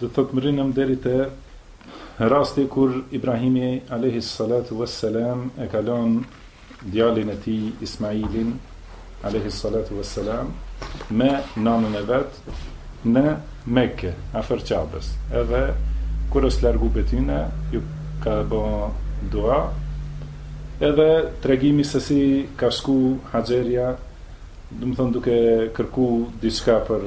Do të thotë mrrinëm deri te rasti kur Ibrahimi alayhi salatu wassalam e ka lënë djalin e tij Ismailin alayhi salatu wassalam me nënën e vet në Mekë, afër Qabes. Edhe kur është largu prej tyne, ju ka bo dua, edhe tregimi se si ka shku Haxheria, domethonë duke kërku diçka për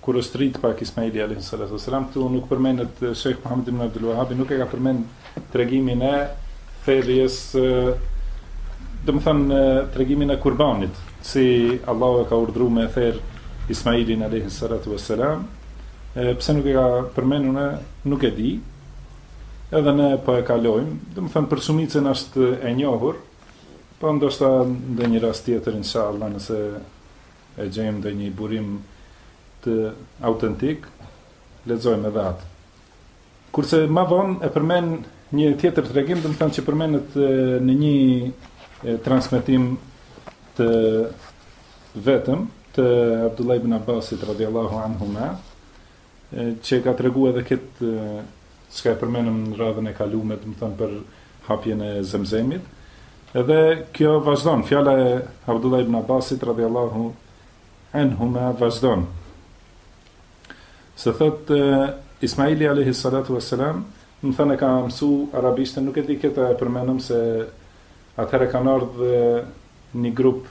Kur është rrit pak Ismaili alejhi salatu ves selam këtu nuk përmendet Shejh Muhamed ibn Abdul Wahabi nuk e ka përmend tregimin e therjes domethon tregimin e kurbanit si Allahu e ka urdhëruar me therr Ismailin alejhi salatu ves selam pse nuk e ka përmendur ne nuk e dim edhe ne po e kalojmë domethon për shumicën është e njohur po ndoshta ndonjë rast tjetër inshallah nëse e gjejmë ndonjë burim të autentik, lexojmë edhe atë. Kurse ma vonë e përmen një tjetër tregim, domethënë që përmenet në një transmitim të vetëm të Abdullah ibn Abbasit radiallahu anhuma, Që e ka tregu edhe këtë çka e përmenëm në radhën e kalume, domethënë për hapjen e Zemzemit. Edhe kjo vazhdon, fjala e Abdullah ibn Abbasit radhiyallahu anhuma vazhdon. Se thot Ismaili alayhi salatu wassalam, domethënë e ka mësu arabishten, nuk e di këtë e përmenëm se atëherë kanë ardhur një grup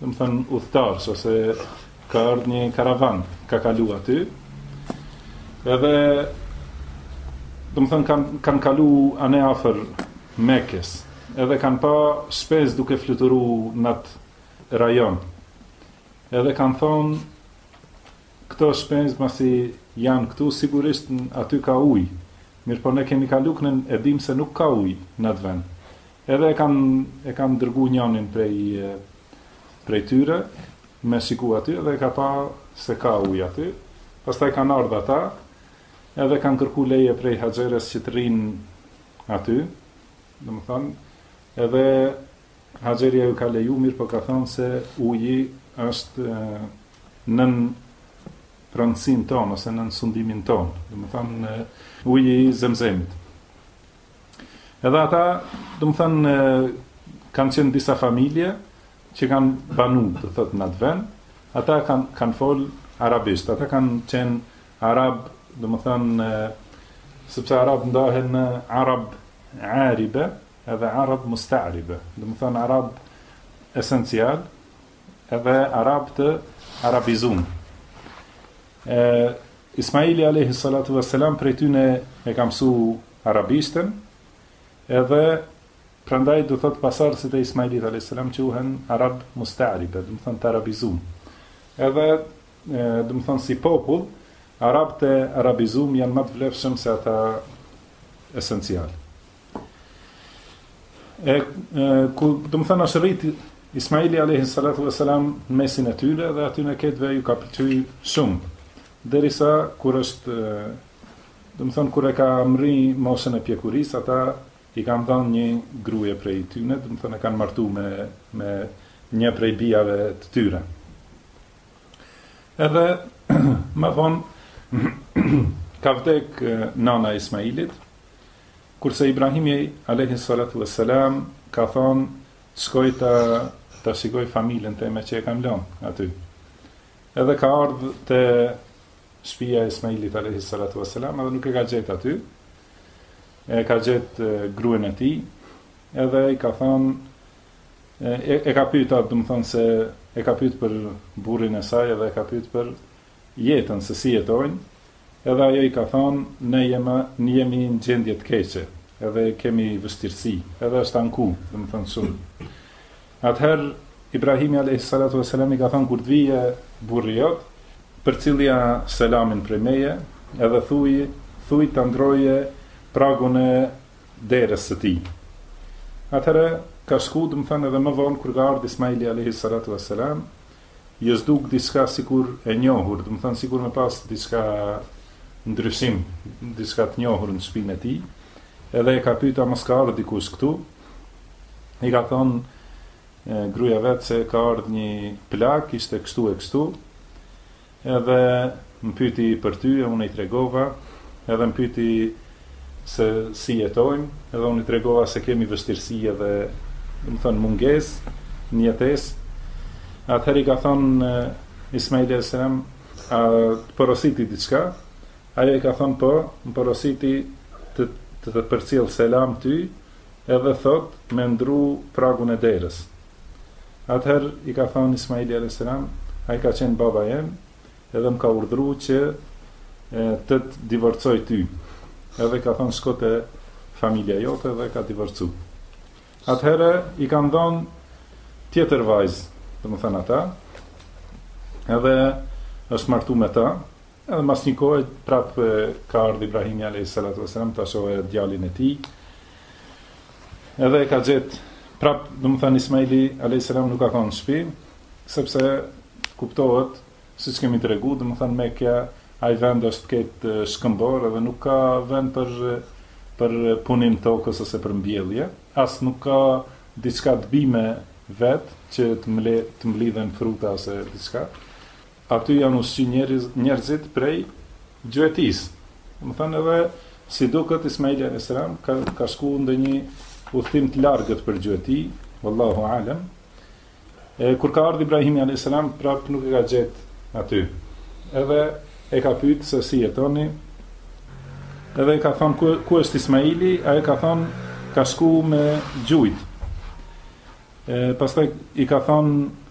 domethënë udhëtarës, ose ka ardhë një karavan, ka kalu aty, edhe, domethënë, kanë kan kalu anë afër Mekës, edhe kanë pa shpezë duke fluturu në atë rajon, edhe kanë thonë, këto shpezë masi janë këtu, sigurisht aty ka ujë, mirëpo ne kemi kalu knen, e dim se nuk ka ujë në atë vend, Edhe e kan e kan dërgu njanin prej prej tyre me shiku aty edhe e ka pa se ka ujë aty. Pastaj kanë ardhur ata edhe kanë kërku leje prej Haxheres që të rrin aty. Domethënë edhe Haxheria ju ka leju, mirëpo ka thënë se uji është nën pronësin tonë ose nën sundimin tonë. Domethënë uji i Zemzemit. Edhe ata, domethënë, kanë qenë disa familje që kanë banu, do të thotë në atë vend, ata kanë kanë fol arabisht, ata kanë qenë arab, domethënë, sepse arab ndahen në arab aribe edhe arab mustaribe, domethënë arab esencial edhe arab të arabizum. E, Ismaili alejhi salatu veselam prej tyne e ka msu arabishten, edhe prandaj domethënë pasardhësit e Ismailit alejhi selam quhen arab mustaribe, domethënë të arabizum. Edhe, domethënë si popull, arabët e arabizum janë ma të vlefshëm se ata esencial. E, edhe domethënë është rrit Ismaili alayhi salatu wasalam në mesin e tyne dhe atyne këtyne ju ka pëlqy shumë. Derisa kur është domethënë kur e ka mrri moshën e pjekurisë, ata i kanë dhënë një gruje prej tyne, domethënë e kanë martu me me një prej bijave të tyre. Edhe më vonë ka vdek nana e Ismailit Kurse Ibrahimi alejhi salatu ue selam ka thonë t'shkoj ta ta shikoj familjen teme që e kam lënë aty. Edhe ka ardh te shpia e Ismailit alejhi salatu ue selam edhe nuk e ka gjetë aty. E ka gjetë gruen e tij. Edhe i ka thonë e, e ka pyet atë, domethënë se e ka pyet për burrin e saj edhe e ka pyet për jetën se si jetojnë. Edhe ajo i ka thënë, ne jemi, jemi në gjendje të keqe, edhe kemi vështirësi, edhe është anku, domethënë shumë. Atëherë, Ibrahimi a.s. i ka thënë, kur të vijë burri jot, përcillja selamin prej meje, edhe thuj, thuj ta ndrroje pragun e derës së tij. Atëherë, ka shku, domethënë edhe më vonë, kur ka ardhë Ismaili a.s. Ju ka duk diçka sikur e njohur, domethënë sikur me pas diçka ndryshim, diçka të njohur në shpinë e tij. Edhe e ka pyet a mos ka ardh dikush këtu. I ka thonë gruja e vet se ka ardh një plak, ishte kështu e kështu. Edhe më pyeti për ty e unë i tregova, edhe më pyeti se si jetojmë, edhe unë i tregova se kemi vështirësi edhe, domethënë mungesë në jetesë. Atëherë i ka thonë Ismaili alayhis salam, a të porositi diçka? Ajo i ka thonë po, më porositi të të, të përcjell selam ty, edhe thot me ndrru pragun e derës. Atëherë i ka thënë Ismaili alejhi selam, ai ka qenë baba jem, edhe më ka urdhru që të të divorcoj ty. Edhe i ka thënë shko te familja jote dhe e ka divorcu. Atëherë i kanë dhënë tjetër vajzë, domethënë ata, edhe është martu me ta, edhe mas një kohë prapë ka ardh Ibrahimi alayhi salatu wasalam ta shohë djalin e tij, Edhe e ka gjet prap, domethënë Ismaili alayhis salam nuk ka qenë n'shpi, sepse kuptohet siç kemi tregu, domethënë Mekja ai vend është, ëh, shkëmbor edhe nuk ka vend për për punim të tokës ose për mbjellje, as nuk ka diçka të bijë vet që të mle të mblidhen fruta ose diçka. Aty janë ushqy njerëz, njerëzit prej gjuetisë. Domethënë edhe si duket Ismaili alejhi selam ka ka shku ndonjë udhëtim të largët për gjueti, wallahu alem. E, kur ka ardhur Ibrahimi alejhi selam prap nuk e ka gjet aty. Edhe e ka pyet se si jetoni. Edhe i ka thon ku ku është Ismaili, ajo ka thon ka shku me gjujt. E pastaj i ka thon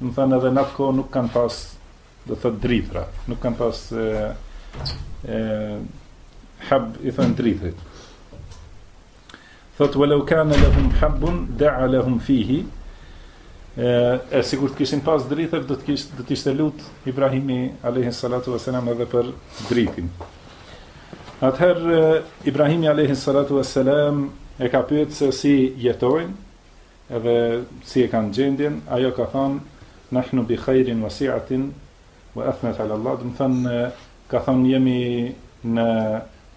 Domethënë edhe në atë kohë nuk kanë pas, do thot drithra, nuk kanë pas e, e hab i thonë drithrit. Thot walau kana lahum habun da'a lahum fihi. E, e sikur të kishin pas drithër do të kish do të ishte lut Ibrahimi alayhi salatu wasalam edhe për drithin. Atëherë Ibrahimi alayhi salatu wasalam e ka pyetur se si jetojnë Edhe si e kanë gjendjen, ajo ka thënë nahnu bi khairin wa si'atin wa athnat ala Allah, domethënë ka thënë jemi në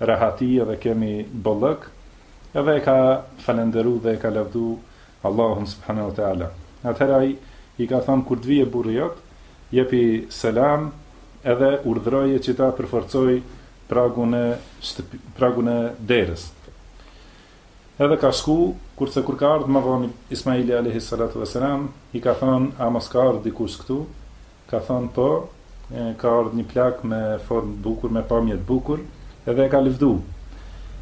rahati edhe kemi bollëk, edhe e ka falënderu dhe e ka lavdu Allahun subhanahu wa taala. Atëherë ai i ka thënë kur të vijë burri jot, jepi selam edhe urdhëroje që ta përforcoj pragun e, pragun e derës. Edhe ka shku, kurse kur ka ardh ma vonë Ismaili alejhi salatu ve selam, i ka thënë, a mos ka ardh dikush këtu? Ka thënë, po, ka ardh një plak me formë të bukur, me pamje të bukur, edhe e ka lëvdu.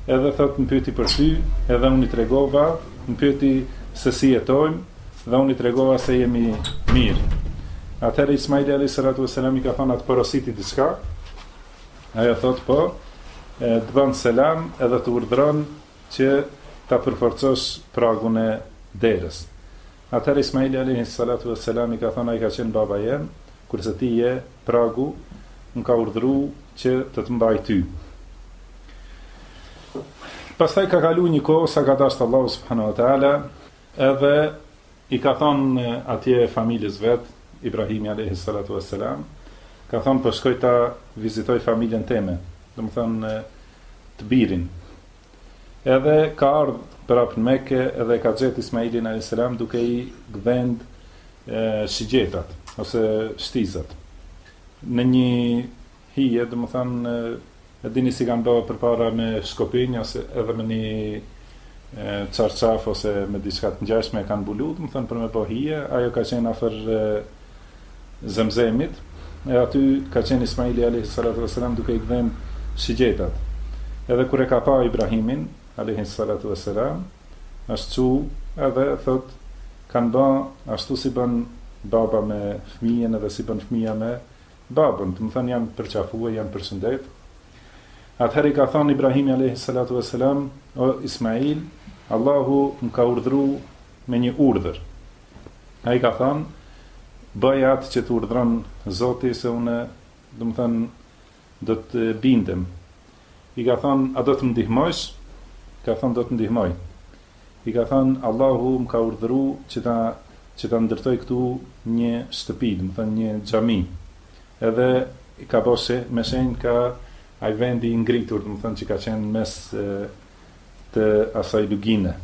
Edhe thotë, më pyeti për ty, edhe unë i tregova, më pyeti se si jetojmë, dhe unë i tregova se jemi mirë. Atëherë Ismaili alejhi salatu ve selam i ka thënë a të porositi diçka, Ajo thotë po, të bën selam edhe të urdhëron që ta përforcosh pragun e derës. Atëherë Ismaili alayhi salatu wassalam i ka thënë ai ka qenë baba jem, kurse ti je pragu, më ka urdhëru që të të mbaj ty. Pastaj ka kalu një kohë sa ka dashtë Allahu subhanahu wa taala, edhe I ka thënë atje familjes vet, Ibrahimi alejhi salatu ue selam, ka thënë po shkoj ta vizitoj familjen teme, domethënë të birin. Edhe ka ardh prapë në Mekë dhe e ka gjetë Ismailin alejhi selam duke i gdhend shigjetat ose shtizat. Në një Hije, domethënë e dini si kanë ndodhur përpara me shkopinj ose edhe me një çarçaf ose me diçka të ngjashme e kanë mbulu, domethënë për me bo hije, ajo ka qenë afër Zemzemit, e aty ka qenë Ismaili alayhi salatu wasalam duke i gdhenë shigjetat. Edhe kur e ka pa Ibrahimin alayhi salatu wasalam, është çu edhe thot kanë bë ashtu si bën baba me fëmijën edhe si bën fëmija me Babën, domethanë janë përqafue, janë përshëndet. Atëherë i ka thënë Ibrahimi alejhi salatu ue selam, o Ismail, Allahu më ka urdhëruar me një urdhër. Ai i ka thënë, bëj atë që të urdhëron Zoti se unë, domethanë, do të bindem. I ka thënë, a do të më ndihmojsh? I ka thënë, do të ndihmoj. I ka thënë, Allahu më ka urdhëru që ta që ta ndërtoj këtu një shtëpi, domethënë një xhami. Edhe ka bo me shenjë ka ai vendi i ngritur, domethënë që ka qenë mes e, të asaj lugine.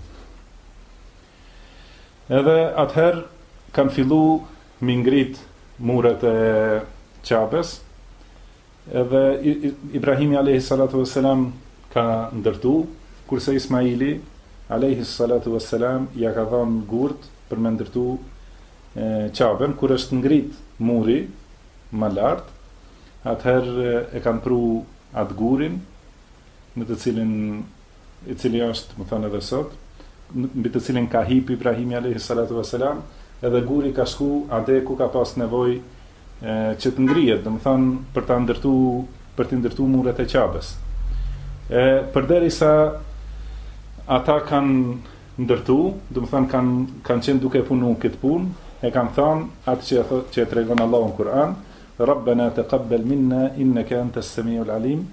Edhe atëherë kanë fillu m'i ngrit muret e Qabes, Edhe Ibrahimi alayhi salatu vesselam ka ndërtu, kurse Ismaili alayhi salatu vesselam ia ka dhënë gurt për me ndërtu Qaben, kur është ngrit muri më lart, atëherë e kanë pru atë gurin mbi të cilin i cili është, domethënë edhe sot, mbi të cilin ka hip Ibrahimi alayhi salatu vesselam, edhe guri ka shku atje ku ka pas nevojë që të ngrihet, domethënë për ta ndërtuar, për të ndërtuar muret e Qabes. E përderisa ata kanë ndërtu, domethënë kanë kanë qenë duke punu këtë punë, e kanë thënë atë që thotë që tregon Allahu në Kur'an, Rabbana taqabbal minna innaka antas samiul alim.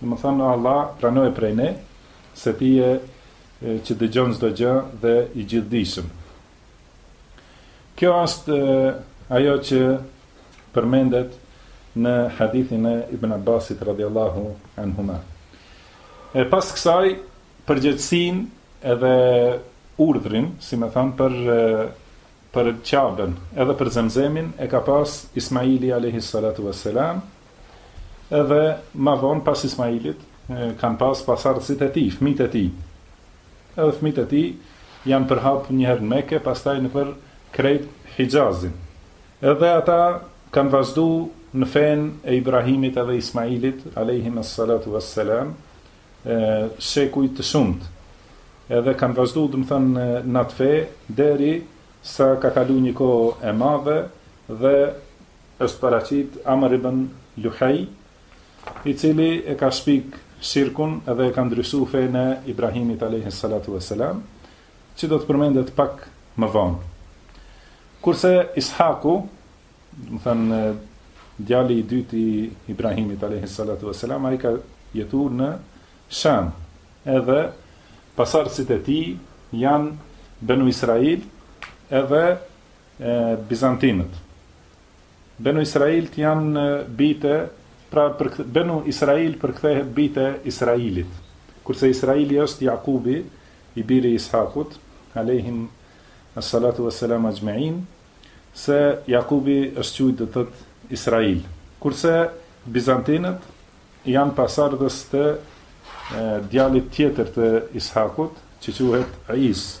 Domethënë Allah pranoje prej ne se ti je që dëgjon çdo gjë dhe i gjithdijshëm. Kjo është ajo që përmendet në hadithin e Ibn Abbasit radiallahu anhuma. E pas kësaj, përgjegjësinë edhe urdhrin, si me thanë, për, për Qaben, edhe për zemzemin, e ka pas Ismaili a.s. Edhe ma vonë pas Ismailit kanë pas pasardhësit e tij, fëmijët e tij. Edhe fëmijët e tij janë përhapë njëherë në Mekë, pastaj nëpër krejt Hixhazin. Edhe ata kanë vazhdu në fenë e Ibrahimit edhe Ismailit, alejhimes salatu ves selam, shekuj të shumtë. Edhe kanë vazhdu, domethënë, në atë fe derisa ka kalu një kohë e madhe dhe është paraqit Amr ibn Luhej, i cili e ka shpik shirkun edhe e ka ndryshu fenë e Ibrahimit alejhi salatu ves selam, që do të përmendet pak më vonë. Kurse Ishaku, domethënë djali i dytë i Ibrahimit alejhi salatu ves selam, ai ka jetu në Sham. Edhe pasardhësit e tij janë Benu Israil, edhe e bizantinët. Benu Israilt janë bijtë, pra Benu Israil përkthehet bijtë e Israilit. Kurse Israili është Jakubi, i biri i Ishakut, alejhim as-salatu was-salam ajma'in, se Jakubi është quajtur gjithashtu Israil. Kurse bizantinët janë pasardhës të djalit tjetër të Ishakut, që quhet Is,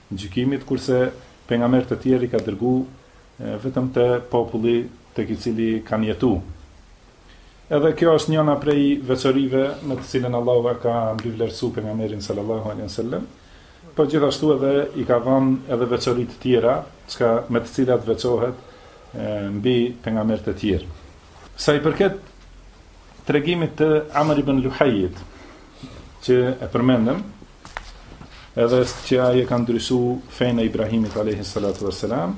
Gjykimit kurse pejgamber të tjerë i ka dërgu vetëm te populli tek i cili kanë jetu. Edhe kjo është njëna prej veçorive me të cilën Allahu e ka mbivlerësu pejgamberin sallallahu alaihi wasallam, po gjithashtu edhe i ka dhënë edhe veçori të tjera, çka me të cilat veçohet mbi pejgamberët e tjerë. Sa i përket tregimit të Amr ibn Luhajit, që e përmendëm, edhe që ai e ka ndryshu fenë e Ibrahimit alejhi salatu ve selam.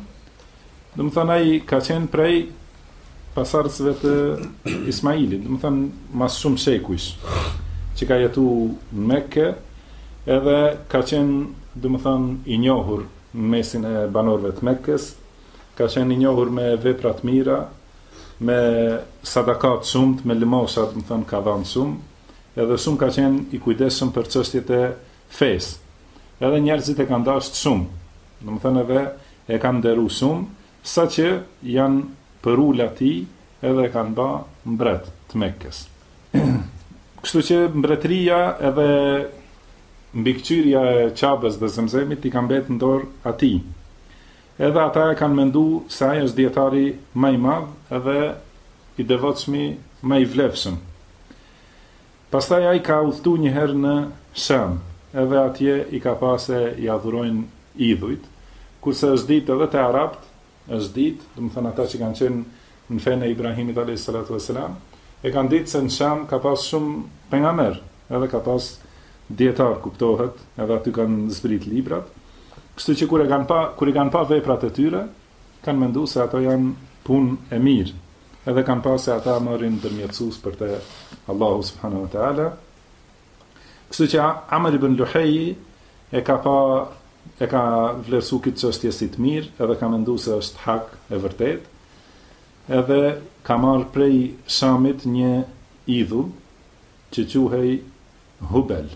Domethënë, ai ka qenë prej pasardhësve të Ismailit, domethënë, mas shumë shekujsh, që ka jetu në Mekke, edhe ka qenë, domethënë, i njohur në mesin e banorëve të Mekkes, ka qenë i njohur me vepra të mira, me sadaka të shumta, me lëmosha, domethënë, ka dhanë shumë, edhe shumë ka qenë i kujdesshëm për çështjet e fesë. Edhe njerëzit e kanë dashtë shumë, domethënë edhe e kanë nderu shumë, saqë i janë përul atij edhe e kanë ba mbret të Mekës. Kështu që mbretëria edhe mbikëqyrja e Qabes dhe Zemzemit i ka mbetë n'dorë atij. Edhe ata e kanë mendu se ai është dijetari ma i madh edhe i devotshmi ma i vlefshëm. Pastaj ai ka udhëtu një herë në Sham, edhe atje i ka pa se i adhurojnë idhujt, kurse është ditë edhe te arabët, është ditë, domethënë ata që kanë qenë në fenë e Ibrahimit alejhi salatu ve selam, e kanë ditë se në Sham ka pas shumë pejgamber, edhe ka pas dijetar kuptohet, edhe aty kanë zbrit librat. Kështu që kur e kanë pa, kur i kanë pa veprat e tyre, kanë mendu se ato janë punë e mirë. Edhe kanë pa se ata marrin ndërmjetësues për te Allahu subhanahu wa taala. Kështu që Amr ibn Luhej e ka pa e ka vlerësu këtë çështje si të mirë, edhe ka mendu se është hak e vërtetë, edhe ka marrë prej Shamit një idhull që quhej Hubel,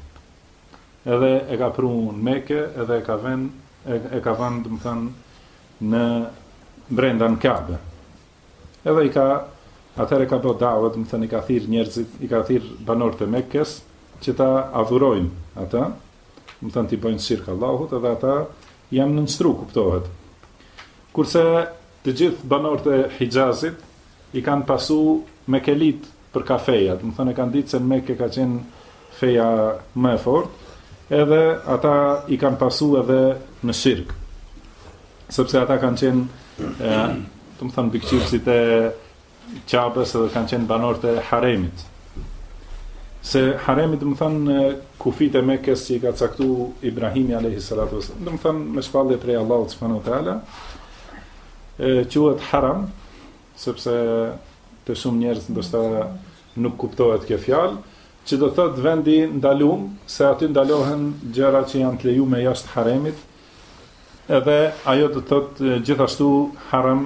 edhe e ka pru në Mekë edhe e ka venë e, e ka venë, domethënë, në brenda në Qabe. Edhe i ka, atëherë ka bë da'wah, domethënë i ka thirrë njerëzit, i ka thirrë banorët e Mekes që ta adhurojnë atë, domethënë t'i bëjnë shirk Allahut, edhe ata janë nënshtru, kuptohet. Kurse të gjithë banorët e Hixhazit i kanë pasu mekelitë për kah feja, domethënë e kanë ditë se në Mekë ka qenë feja më e fortë, edhe ata i kanë pasu edhe në shirk. Sepse ata kanë qenë, e, domethënë, mbikëqyrësit e Qabes edhe kanë qenë banorët e haremit. Se haremi, domethënë, kufijtë e Mekes që i ka caktu Ibrahimi a.s. Domethënë, me shpallje prej Allahut subhanehu ve teala, quhet haram, sepse te shumë njerëz ndoshta nuk kuptohet kjo fjalë, që do thotë vend i ndalum, se aty ndalohen gjëra që janë të lejume jashtë haremit. Edhe ajo do thotë gjithashtu haram,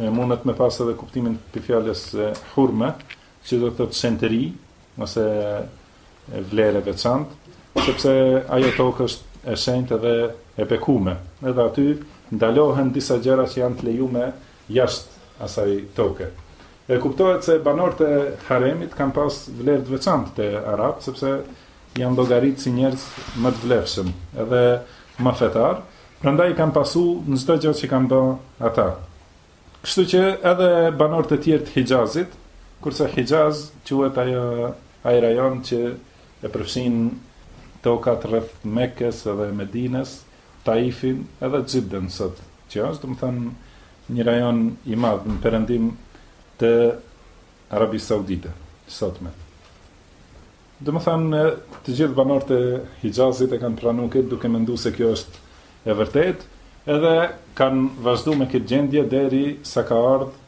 e mundet me pas edhe kuptimin të fjalës hurme, që do thotë shenjtëri, ose vlerë e veçantë, sepse ajo tokë është e shenjtë dhe e bekuar. Edhe aty ndalohen disa gjëra që janë të lejume jashtë asaj toke. E kuptohet se banorët e haremit kanë pas vlerë të veçantë te arabët, sepse janë llogaritë si njerëz më të vlefshëm, edhe më fetarë, prandaj i kanë pasu në çdo gjë që kanë bë ata. Kështu që edhe banorët e tjerë të Hixhazit, kurse Hixhaz quhet ajo ai rajon që e përfshin tokat rreth Mekës edhe Medinës, Taifin edhe Xhidden sot. që është, domethënë, një rajon i madh në perëndim të Arabisë Saudite, sotme. Domethënë, të gjithë banorët e Hixhazit e kanë pranu këtë duke mendu se kjo është e vërtetë, edhe kanë vazhdu me këtë gjendje derisa ka ardh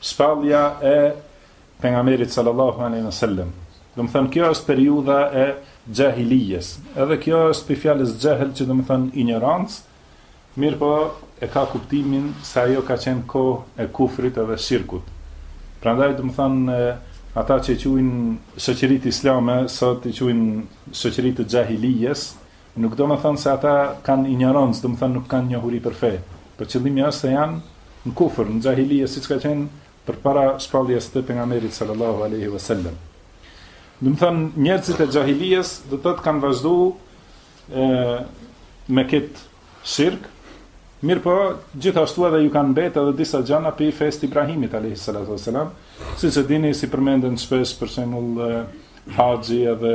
Shpallja e Pejgamberit sallallahu alejhi ve sellem. Domethënë kjo është periudha e xhahilijes. Edhe kjo është prej fjalës xhehl që domethënë injorancë, mirëpo e ka kuptimin se ajo ka qenë kohë e kufrit edhe shirkut. Prandaj domethënë, ata që i quin shoqëritë islame, sot i quin shoqëri të xhahilijes, Nuk domethënë se ata kanë injorancë, domethënë nuk kanë njohuri për fe, por qëllimi është se janë në kufër, në xhahilije, siç ka qenë përpara shpalljes të Pejgamberit sallallahu alaihi wasallam. Domethënë njerëzit e xhahilijes do të thotë kanë vazhduar me këtë shirk, mirëpo gjithashtu edhe iu kanë mbetë edhe disa gjëna prej fesë të Ibrahimit alayhi salatu wasalam, siç e dini si përmendet shpesh për shembull haxhi edhe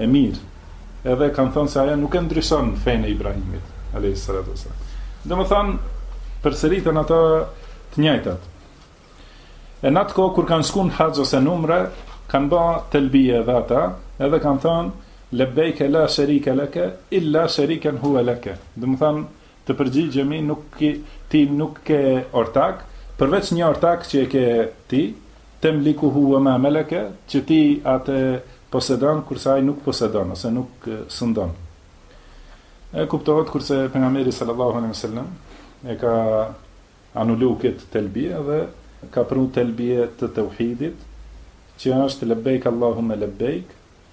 E mirë. Edhe kanë thënë se ajo nuk e ndryshon fenë e Ibrahimit, alayhi salatu wasalam. Domethënë përsëriten ato të njëjtat. E në atë kohë kur kanë shkuar në haxh ose në umre, kanë bë telbije edhe ata, edhe kanë thënë lebejk la sharika laka illa sharikan huwa laka. Domethënë Të përgjigjemi nuk ki ti nuk ke ortak përveç një ortak që e ke ti temlikuhu ue ma meleke që ti atë e posedon kurse ai nuk posedon ose nuk sundon e kuptohet kurse pejgamberi sallallahu alejhi wasallam e ka anulu këtë telbie dhe ka pru telbie të teuhidit që është lebejk allahumma lebejk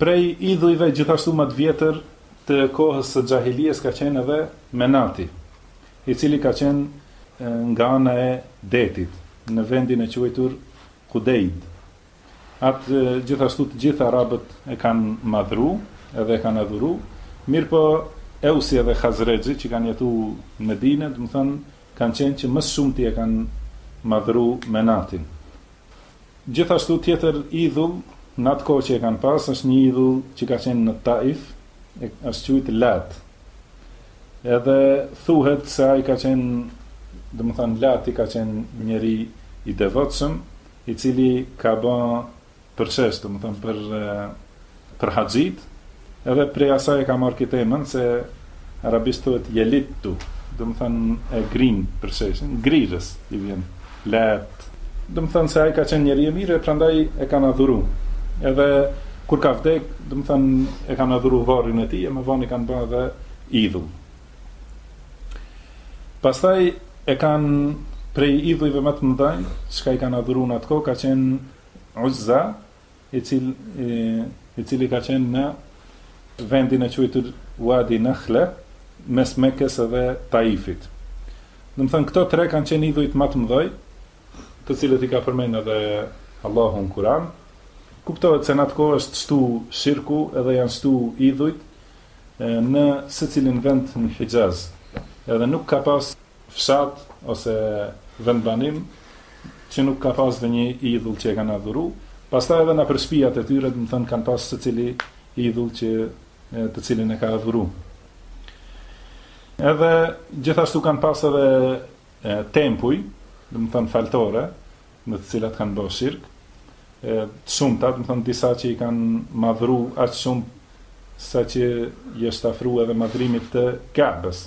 Prej idhujve gjithashtu më të vjetër të kohës së xhahilijes ka qenë edhe Menati, i cili ka qenë nga ana e detit, në vendin e quajtur Kudejd. Atë gjithashtu të gjithë arabët e kanë madhru edhe e kanë adhuru, mirëpo Eusi edhe Hazrexhi që kanë jetu në Medine, domethënë kanë qenë që më së shumti e kanë madhru Menatin. Gjithashtu tjetër idhull në atë kohë që e kanë pas është një idhull që ka qenë në Taif, është quajt Lat. Edhe thuhet se ai ka qenë, domethënë Lati ka qenë njeri i devotshëm, i cili ka bë përshesh, domethënë për Për haxhitë, edhe prej asaj e ka marrë këtë emën se arabisht thuhet jelittu, domethënë e grin përsheshin, grirës i vjen. Lat. Domethënë se ai ka qenë njeri i mirë e prandaj e kanë adhuru. Edhe kur ka vdek, domethënë e kanë adhuru varrin e tij e më vonë i kanë bërë edhe idhull. Pastaj e kanë prej idhujve më të mëdhenj, çka i kanë adhuru në atë kohë ka qenë Uzza, i cili i cili ka qenë në vendin e quajtur Uadi Nahle mes Mekës dhe Taifit. Domethënë këto tre kanë qenë idhujt më të mëdhej, të cilët i ka përmend edhe Allahu në Kur'an. Kuptohet se në atë kohë është shtu shirku edhe janë shtu idhujt në secilin vend në Hixhaz. Edhe nuk ka pas fshat ose vendbanim që nuk ka pas dhe një idhull që e kanë adhuru, pastaj edhe nëpër shpijat e tyre, domethënë kanë pas secili idhull që të cilin e ka adhuru. Edhe gjithashtu kanë pas edhe e, tempuj, domethënë faltore, në të cilat kanë bërë shirk, të shumta, domethënë disa që i kanë madhru aq shumë, saqë i është afru edhe madhrimit të Qabes.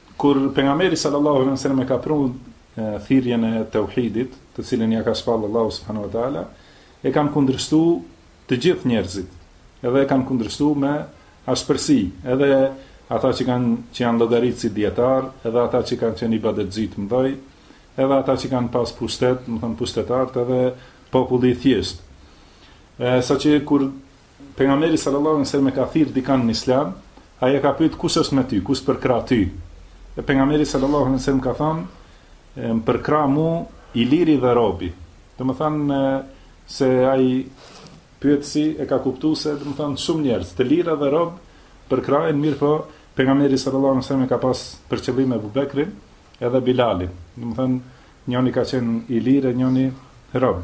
Kur Pejgamberi sallallahu alejhi ve sellem e ka pru thirrjen e teuhidit, të cilën ia ka shpallë Allahu subhanahu wa taala, e kanë kundërshtu të gjithë njerëzit, edhe e kanë kundërshtu me ashpërsi, edhe ata që kanë që janë llogaritë si dijetarë, edhe ata që kanë qenë ibadetxhi të mëdhej, edhe ata që kanë pas pushtet, domethënë pushtetarët edhe populli i thjeshtë. E, saqë kur Pejgamberi sallallahu alejhi ve sellem e ka thirr dikand në Islam, ai e ka pyet kush është me ty, kush t'përkrah ty? E pejgamberi sallallahu alejhi ve sellem ka thënë, më përkrah mu i liri dhe robi. Domethënë se ai pyetësi e ka kuptuar se domethënë shumë njerëz, të lirë dhe rob e përkrahin, mirëpo pejgamberi sallallahu alejhi ve sellem e ka pas për qëllim Abu Bekrin edhe Bilalin. Domethënë njëri ka qenë i lirë, njëri rob.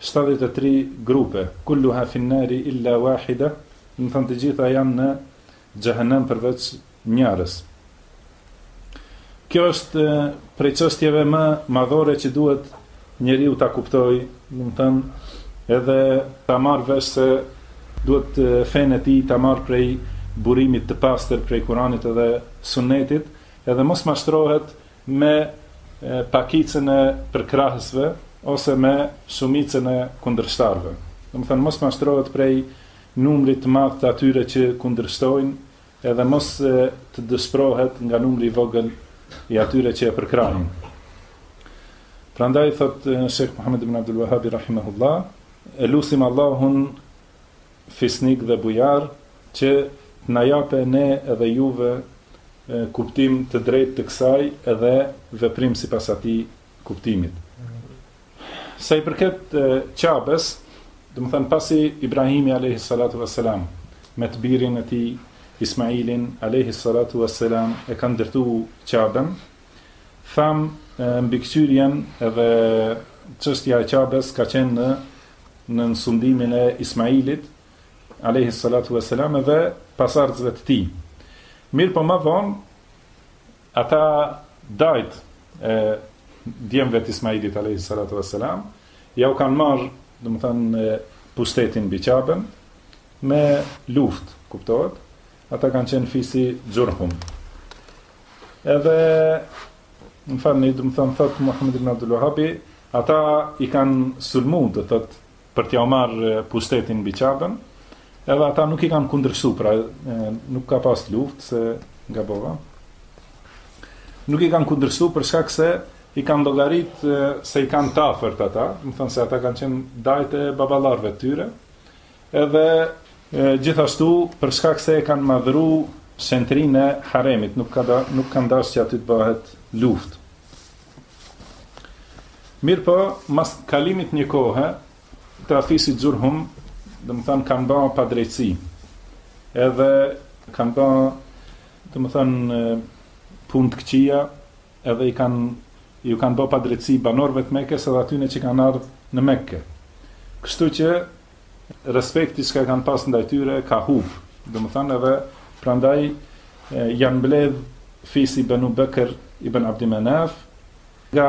shtatëdhjetë e tri grupe, kulluha fin nari illa wahida, domethënë të gjitha janë në xhehenem përveç njërës. Kjo është prej çështjeve më madhore që duhet njeriu ta kuptojë, domethënë edhe ta marrë vesh se duhet fenë e tij ta marrë prej burimit të pastër prej Kuranit edhe Sunnetit, edhe mos mashtrohet me pakicën e përkrahësve ose me shumicën e kundërshtarëve. Domethënë mos mashtrohet prej numrit të madh të atyre që kundërshtojnë edhe mos të dëshprohet nga numri i vogël i atyre që e përkrahin. Prandaj thotë Shejh Muhammed ibn Abdul Wahhab rahimahullah, e lusim Allahun fisnik dhe bujar që t'na japë ne edhe juve kuptim të drejtë të kësaj edhe veprim sipas atij kuptimit sa i përket Qabes domethënë pasi Ibrahimi alejhi salatu ve selam me të birin e tij Ismailin alejhi salatu ve selam e kanë ndërtu Qaben thamë mbikëqyrjen edhe çështja e Qabes ka qenë në nën sundimin e Ismailit, alejhi salatu ve selam, dhe pasardhësve të tij. Mirëpo ma vonë ata dajt e djemve të Ismailit alejhi salatu ve selam, jau kanë marrë, domethënë pushtetin mbi Qabën me luftë, kuptohet? Ata kanë qenë fisi Xurhum. Edhe Më falni, domethënë thotë Muhammed ibn Abdul Wahhabi, ata i kanë sulmu, do thot, për t'jau marrë pushtetin mbi Qabën, edhe ata nuk i kanë kundërshtu, pra nuk ka pas luftë se gabova. Nuk i kanë kundërshtu për shkak se i kanë llogarit se i kanë të afërt ata, domethënë se ata kanë qenë dajtë e baballarëve të tyre, Edhe gjithashtu për shkak se e kanë madhëru shenjtërinë e haremit, nuk ka da, nuk kanë dashë që aty të bahet luftë. Mirëpo, mas kalimit një kohe, këta fisi Xhurhum, domethënë, kanë ba padrejtësi, edhe kanë ba, domethënë, punë të këqia, edhe i kanë iu kanë bo padrejtësi banorëve të Mekes edhe atyne që kanë ardhë në Mekke kështu që respekti çka e kanë pas ndaj tyre ka hup domethënë edhe prandaj janë mbledh fisi Banu Bekr ibn Abdi Menaf nga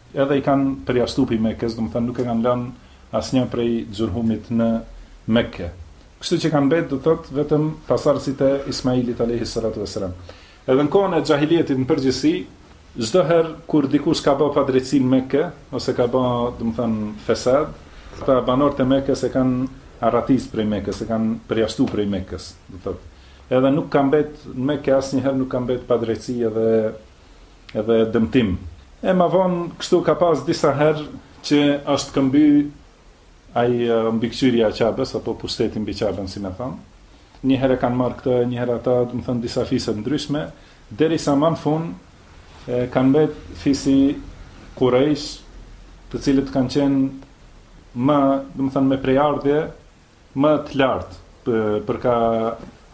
Edhe i kanë përjashtu prej Mekes, domethënë nuk e kanë lënë asnjë prej Xhurhumit në Mekë. Kështu që kanë mbet, do të thotë, vetëm pasardhësit e Ismailit alejhi salatu ue selam. Edhe në kohën e xhahilietit në përgjithësi, çdo herë kur dikush ka ba padrejtësi në Mekë, ose ka ba, domethënë, fesad, këta banorët e Mekës e kanë arratisë prej Mekës, e kanë përjashtu prej Mekës, do të thotë. Edhe nuk ka mbet në Mekë asnjëherë nuk ka mbet padrejtësi edhe Edhe dëmtim. E ma vonë kështu ka pas disa herë që është këmbye ai mbikëqyrja e Qabes apo pushteti mbi Qaben si me thënë. Një herë e kanë marrë këta, një herë ata, domethënë disa fise të ndryshme, derisa më në fund kanë mbet fisi Kurejsh, të cilët kanë qenë më, domethënë me prejardhje më të lartë për ka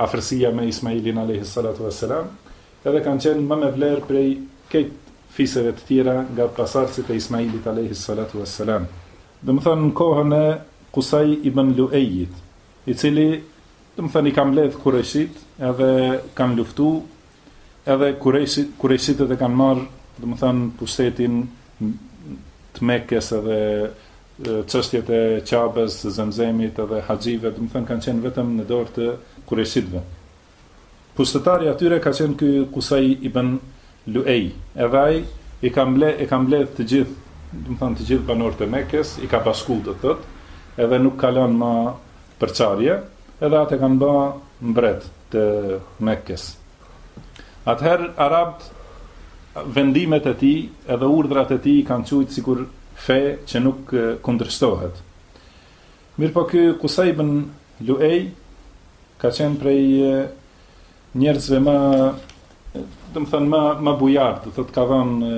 afërsia me Ismailin alejhi salatu ves selam, edhe kanë qenë më me vlerë prej krejt fiseve të tjera nga pasardhësit e Ismailit alejhi salatu ves selam. Domethënë në kohën e Kusaj ibn Luejit, i cili domethënë i ka mbledh kurejshët edhe kanë luftu edhe kurejshët kurejshët edhe kanë marrë domethënë pushtetin të Mekës edhe Çështjet e Qabes, Zemzemit edhe Haxhive, domethënë kanë qenë vetëm në dorë të Kurejshitëve. Pushtetari atyre ka qenë ky Kusaj ibn Luej, edhe ai i ka mbledh, e ka mbledh të gjithë, domethënë të gjithë banorët e Mekes, i ka bashku do të thotë, edhe nuk ka lënë më përçarje, edhe atë e kanë bë mbret të Mekes. Atëherë arabt vendimet e tij edhe urdhrat e tij i kanë qujt sikur fe që nuk kundërshtohet. Mirëpo ky Kusaj ibn Luej ka qenë prej njerëzve më domethënë më më bujard, do të thotë ka dhënë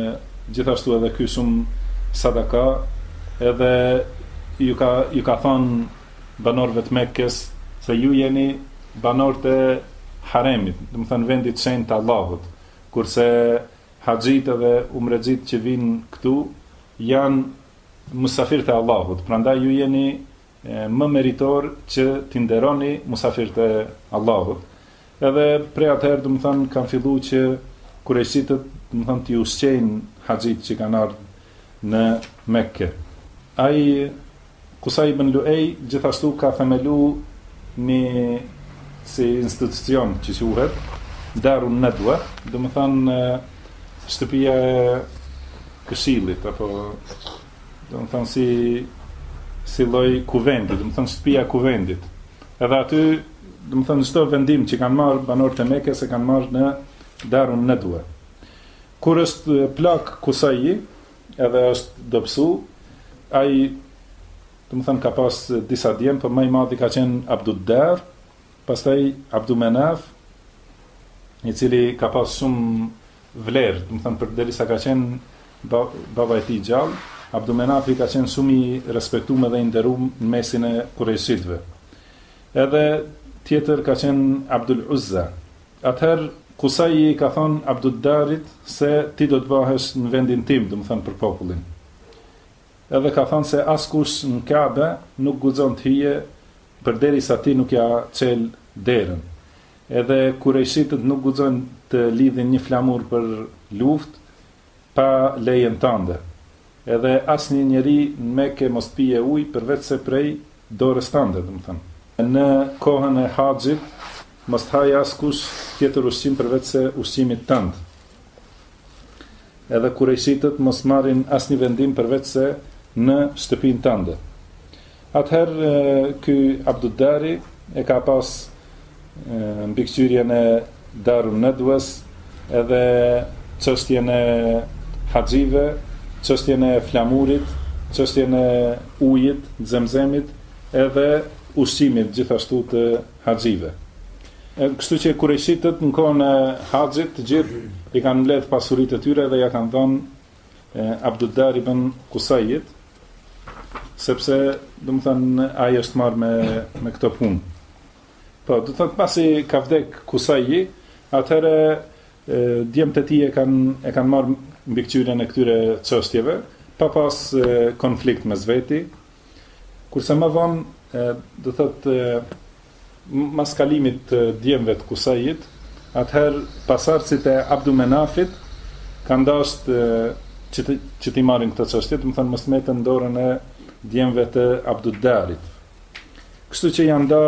gjithashtu edhe ky shumë sadaka, edhe ju ka ju ka thënë banorëve të Mekës se ju jeni banorët e Haremit, domethënë vendit të shenjtë të Allahut, kurse haxhitë dhe umrexhitë që vijnë këtu janë musafirët e Allahut, prandaj ju jeni më meritor që t'i nderoni musafirët e Allahut. Edhe prej atëherë, domethënë, kanë filluar që kurejshitët, domethënë, t'i ushqejnë haxhitë që kanë ardhur në Mekë. Ai Kusaj ibn Luej gjithashtu ka themelu një si institucion që quhet Darun Nedue, domethënë shtëpia e këshillit apo domethënë si si lloj kuvendi, domethënë shtëpia e kuvendit. Edhe aty, domethënë çdo vendim që kanë marrë banorët e Mekës e kanë marrë në Darun Nedue. Kur është plak Kusaji, Edhe është dobësu, ai domethënë ka pas disa djem, por më i madhi ka qenë Abduddar, pastaj Abdumenaf, i cili ka pas shumë vlerë, domethënë përderisa ka qenë baba i tij gjallë, Abdumenafi ka qenë shumë i respektuar dhe i nderuar në mesin e kurejshitëve. Edhe tjetër ka qenë Abdul Uzza, Atëherë Kusaj i ka thënë Abduddarit se ti do të bahesh në vendin tim, domethënë për popullin. Edhe ka thënë se askush në Kabe nuk guxon të hyjë përderisa ti nuk ia çel derën. Edhe kurejshitët nuk guxojnë të lidhin një flamur për luftë, Pa lejen tande. Edhe asnjë njeri në Mekë mos pijë ujë përveçse prej dorës tande, domethënë. Në kohën e haxhit mos të hajë askush tjetër ushqim përveçse ushqimit tënd. Edhe kurejshitët mos marrin asnjë vendim përveçse në shtëpinë tënde. Atëherë ky Abduddari e ka pas mbikëqyrjen e Darun Nedwes edhe çështjen e haxhive, çështjen e flamurit, çështjen e ujit, zemzemit, edhe ushqimit gjithashtu të haxhive. Kështu që kurejshitët në kohën e haxhit të gjithë i kanë mbledh pasuritë e tyre dhe ja kanë dhënë Abduddar ibn Kusajit, sepse domethënë ai është marrë me me këto punë. Po, do të thotë pasi ka vdek Kusaji, atëherë djemtë e tij e kanë e kanë marrë mbikëqyrjen e këtyre çështjeve pa pas konflikt mes veti. Kurse ma vonë, do të thotë Mas kalimit të djemve të Kusajit, atëherë pasardhësit e Abdu Menafit kanë dashtë që të që t'i marrin këto çështje, domethënë mos meten në dorën e djemve të Abdu Darit. Kështu që janë da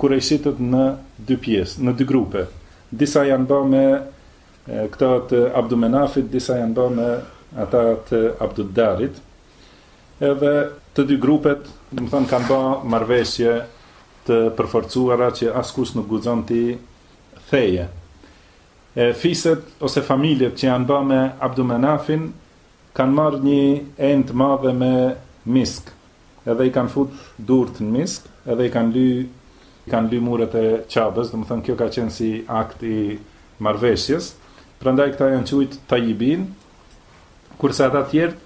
kurejshitët në dy pjesë, në dy grupe. Disa janë ba me këta të Abdu Menafit, disa janë ba me ata të Abdu Darit. Edhe të dy grupet, domethënë kanë ba marrëveshje të përforcuara që askush nuk guxon t'i thejë. E fiset ose familjet që janë ba me Abdu Menafin kanë marrë një enë të madhe me misk. Edhe i kanë fut durt në misk, edhe i kanë ly kanë ly muret e Qabes, domethënë kjo ka qenë si akt i marrëveshjes. Prandaj këta janë quajt Tajibin, Kurse ata të tjerë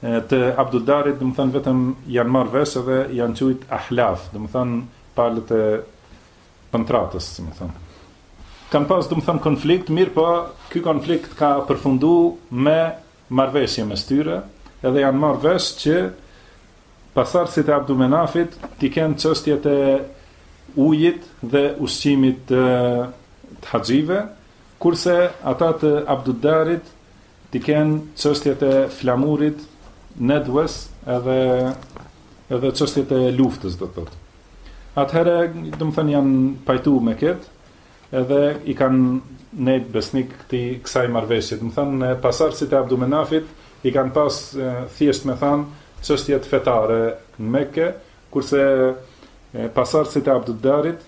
të Abdu Darit, do të thotë vetëm janë marrë vesh edhe janë quajt ahlaf, do të thotë palët e kontratës, domethënë. Kanë pas domethënë konflikt, mirëpo ky konflikt ka përfundu me marrëveshje mes tyre, edhe janë marrë vesh që pasardhësit e Abdu Menafit t'i kenë çështjet e ujit dhe ushqimit të, të haxhive, kurse ata të Abdu Darit T'i kenë çështjet e flamurit, nedwes edhe edhe çështjet e luftës do të thotë. Atëherë, domethënë janë pajtu me kët, edhe i kanë nejt besnik këtij kësaj marrveshje. Domethënë pasardhësit e Abdumenafit i kanë pas e, thjesht me thënë çështjet fetare në Meke, kurse pasardhësit e Abduddarit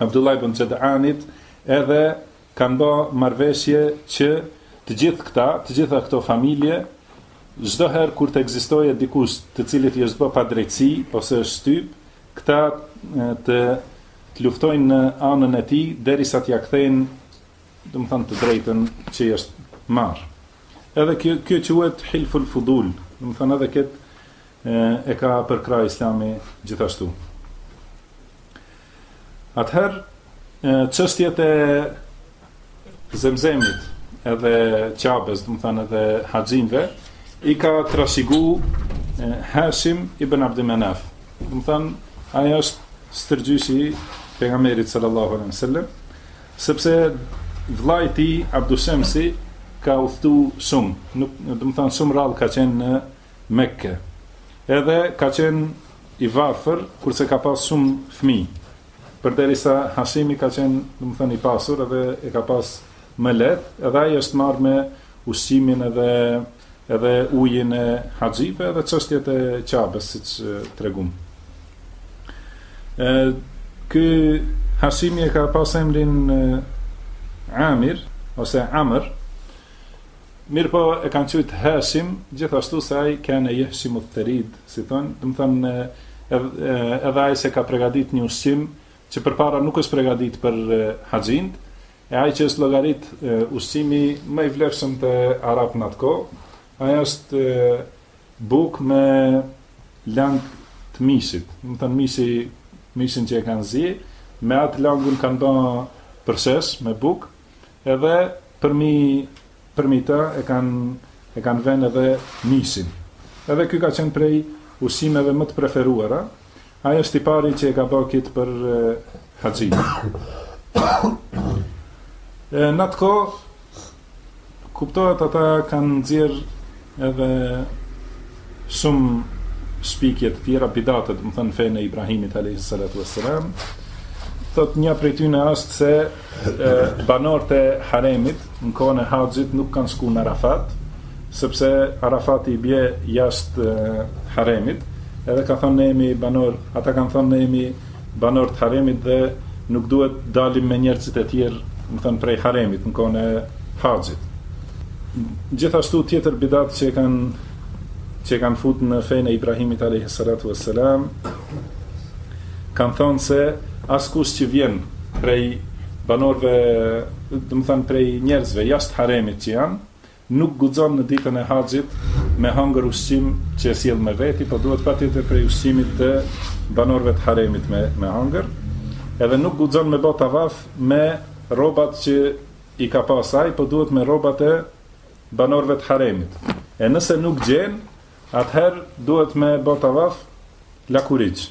Abdullah ibn Xhed'anit, edhe kanë ba marrëveshje që të gjithë këta, të gjitha këto familje, çdo herë kur të ekzistojë dikush të cilit i është ba padrejtësi ose është shtyp, këta të të luftojnë në anën e tij derisa t'ia kthejnë, domethënë të drejtën që i është marr. Edhe kjo kjo quhet hilful fudul, domethënë edhe këtë e ka përkrah Islami gjithashtu. Atëherë çështjet e Zemzemit edhe Qabes, domethënë edhe haxhinve, i ka trashigu Hashim ibn Abdi Menaf. Domethënë ai është stërgjyshi i pejgamberit sallallahu alaihi wasallam, sepse vëllai i tij Abdu Shemsi ka udhëtu shumë, nuk domethënë shumë rrallë ka qenë në Mekke. Edhe ka qenë i varfër, kurse ka pas shumë fëmijë. Përderisa Hashimi ka qenë, domethënë i pasur edhe e ka pas më lehtë, edhe ai është marrë me ushqimin edhe edhe ujin e haxhive edhe çështjet e qabës, siç tregum. Ky Hashimi e ka pas emrin Amir, ose Amr, Mirëpo e kanë quajt Hashim, gjithashtu se ai kene jehshimu therid, si thonë, domethënë edhe ai se ka pregadit një ushqim që përpara nuk është pregadit për haxhint, e ai që është llogarit ushqimi më i vlefshëm te arabët në atë kohë, ai është bukë me lang të mishit, domethënë mishi mishin që e kanë zi, me atë langun kanë bë përshesh me bukë Edhe përmi përmi të e kanë e kanë vënë edhe mishin. Edhe ky ka qenë prej ushqimeve më të preferuara. Ai është i pari që e ka bërë këtë për haxhi. Në atë kohë kuptohet ata kanë nxjerr Edhe shumë shpikje të tjera, bidate, domethënë në fenë e Ibrahimit alayhi salatu wassalam. Thot një prej tyre është se banorët e haremit në kohën e haxhit nuk kanë shkuar në Arafat, sepse Arafati i bie jashtë haremit. Edhe ka thënë ne jemi banor, ata kanë thënë ne jemi banorë të haremit dhe nuk duhet të dalim me njerëzit e tjerë, domethënë prej haremit në kohën e haxhit. Gjithashtu tjetër bidat që e kanë që e kanë fut në fenë e Ibrahimit alayhi salatu wassalam kanë thënë se askush që vjen prej banorëve, domethënë prej njerëzve jashtë haremit që janë, Nuk guxon në ditën e haxhit me hangër ushqim që e sjell me veti, po duhet patjetër prej ushqimit të banorëve të haremit me me hangër. Edhe nuk guxon me bë tavaf me rrobat që i ka pas ai, po duhet me rrobat e banorëve të haremit. E nëse nuk gjen, atëherë duhet me bë tavaf lakuriq.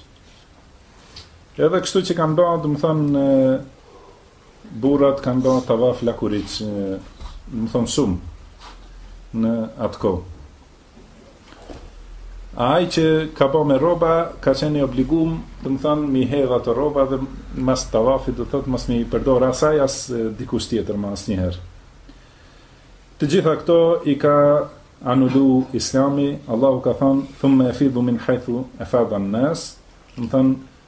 Edhe kështu që kanë bërë, domethënë Burrat kanë ba tavaf lakuriq, do të thonë shumë në atë kohë. A ai që ka ba me rroba, ka qenë i obliguar, do të thonë mi hedh ato rroba dhe mas tavafit do të thotë mos mi përdor asaj as dikush tjetër më asnjëherë. Të gjitha këto i ka anulu Islami, Allahu ka thënë thumma afidu min haythu afada an-nas, do të thonë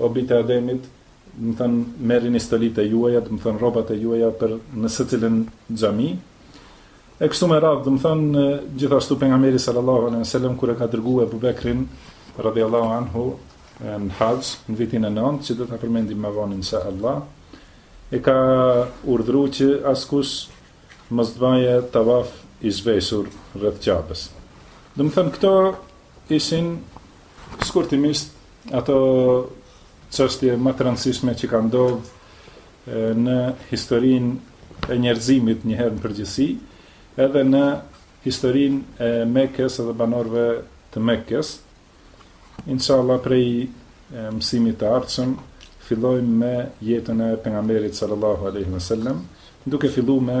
O bijtë e Ademit, domethënë, merrini stolitë e juaja, domethënë, rrobat e juaja për në secilën xhami. E kështu me radhë, domethënë, gjithashtu pejgamberi sallallahu alejhi ve sellem kur e ka dërguar Abu Bekrin radhiyallahu anhu në Haxh në vitin e 9, që do ta përmendim më vonë, insha Allah, e ka urdhëruar që askush mos të bëjë tavaf i zhveshur rreth Qabes. Domethënë këto Ishin shkurtimisht ato çështje ma të rëndësishme që kanë ndodh në historinë e njerëzimit një herë në përgjithësi, edhe në historinë e Mekës dhe banorëve të Mekës. Inshallah prej mësimit të ardhshëm fillojmë me jetën e pejgamberit sallallahu alaihi wasallam, duke fillu me